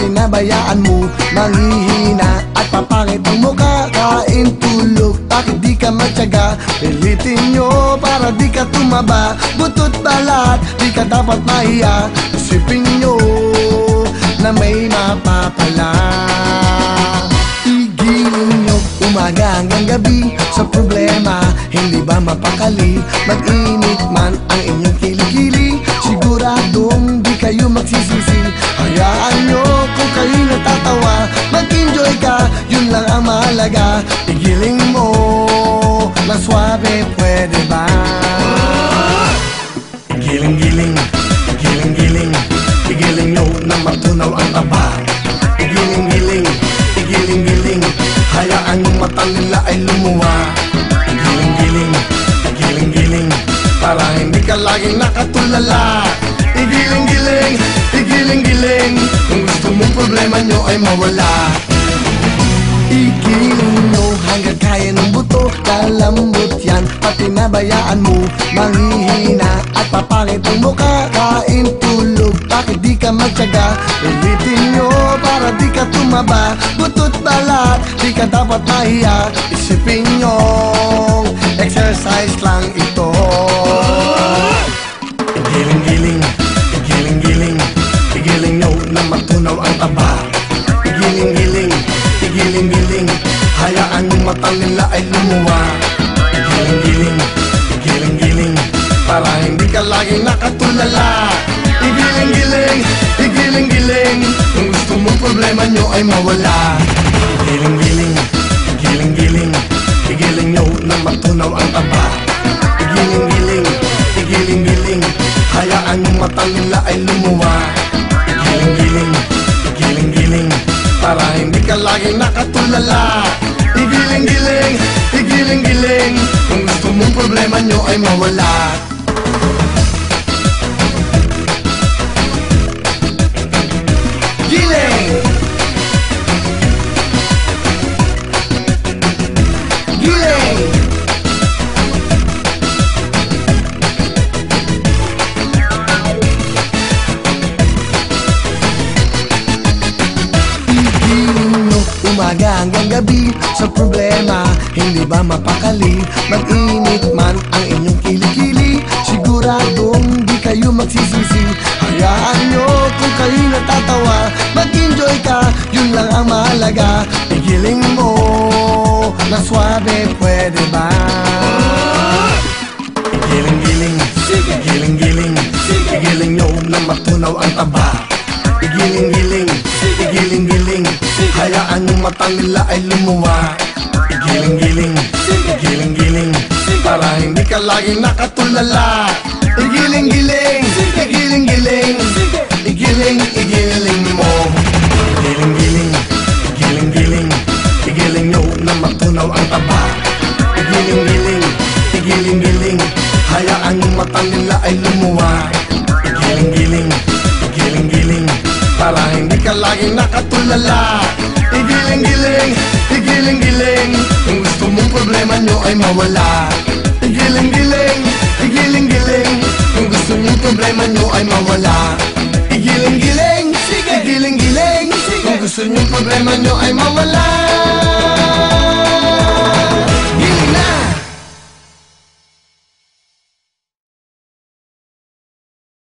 pinabayaan mo Manghihina at papangit ang mukha. Kain tulog, bakit di ka matyaga? Pilitin nyo para di ka tumaba. Butot balat, di ka dapat mahiya. Isipin nyo na may mapapala. Igilin nyo umaga hanggang gabi. Sa problema, hindi ba mapakali? Mag-init man ang inyong kilikili. Siguradong natatawa Mag-enjoy ka, yun lang ang mahalaga. Igiling mo na suabe, pwede ba? Igiling-giling, igiling-giling Igiling nyo na matunaw ang taba. Igiling-giling, igiling-giling Hayaan yung mata nila ay lumuwa. Igiling-giling, igiling-giling Para hindi ka laging nakatulala. Igiling-giling, igiling-giling Kung gusto mong problema nyo ay mawala. Igiling nyo hanggang kaya ng buto. Kalambot yan, pati nabayaan mo. Manghihina at papangit ang mukha. Kain tulog, bakit di ka magtyaga? Ulitin nyo para di ka tumaba. Butot balat, di ka dapat mahiya. Isipin nyo, lumuwa Igiling-giling, igiling-giling Para hindi ka laging nakatulala. Igiling-giling, igiling-giling Kung gusto mong problema nyo ay mawala. Igiling-giling, igiling-giling Igiling nyo na matunaw ang taba. Igiling-giling, igiling-giling Hayaan yung mata nila ay lumuwa. Igiling-giling, igiling-giling Para hindi ka laging nakatulala problema nyo ay mawala Giling! Giling! Igiling nyo umaga hanggang gabi Sa problema, hindi ba mapakali? Mag-init man ang inyong kilikili. Siguradong di kayo magsisisi. Hayaan nyo kung kayo natatawa. Mag-enjoy ka, yun lang ang mahalaga. Igiling mo na suabe, pwede ba? Igiling-giling, igiling-giling Igiling nyo na matunaw ang taba. Igiling-giling, igiling-giling Hayaan yung mata nila ay lumuwa Igiling-giling, igiling-giling Para hindi ka laging nakatulala. Igiling-giling, igiling-giling Igiling, igiling mo. Igiling-giling, igiling-giling Igiling nyo na matunaw ang taba. Igiling-giling, igiling-giling Hayaan yung mata mong problema nyo ay mawala. Igiling-giling, igiling-giling Kung gusto mong problema nyo ay mawala. Igiling-giling, igiling-giling Kung gusto nyo problema nyo ay mawala